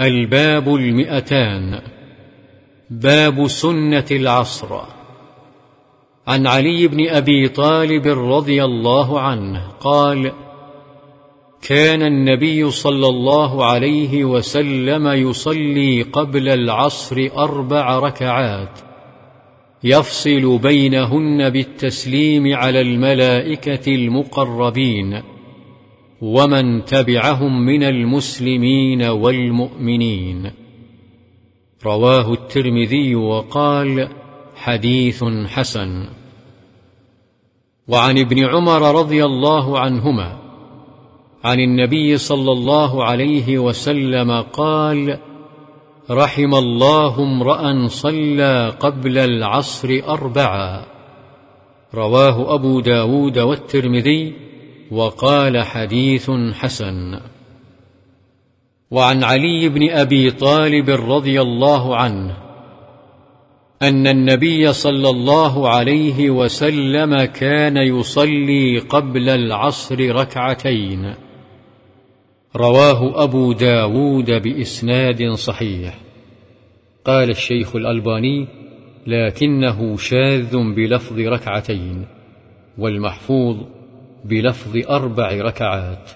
الباب المئتان. باب سنة العصر. عن علي بن أبي طالب رضي الله عنه قال كان النبي صلى الله عليه وسلم يصلي قبل العصر أربع ركعات يفصل بينهن بالتسليم على الملائكة المقربين. ومن تبعهم من المسلمين والمؤمنين. رواه الترمذي وقال حديث حسن. وعن ابن عمر رضي الله عنهما عن النبي صلى الله عليه وسلم قال رحم الله امرأ صلى قبل العصر أربعا رواه أبو داود والترمذي وقال حديث حسن. وعن علي بن أبي طالب رضي الله عنه أن النبي صلى الله عليه وسلم كان يصلي قبل العصر ركعتين. رواه أبو داود بإسناد صحيح. قال الشيخ الألباني لكنه شاذ بلفظ ركعتين والمحفوظ بلفظ أربع ركعات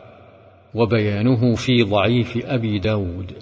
وبيانه في ضعيف أبي داود.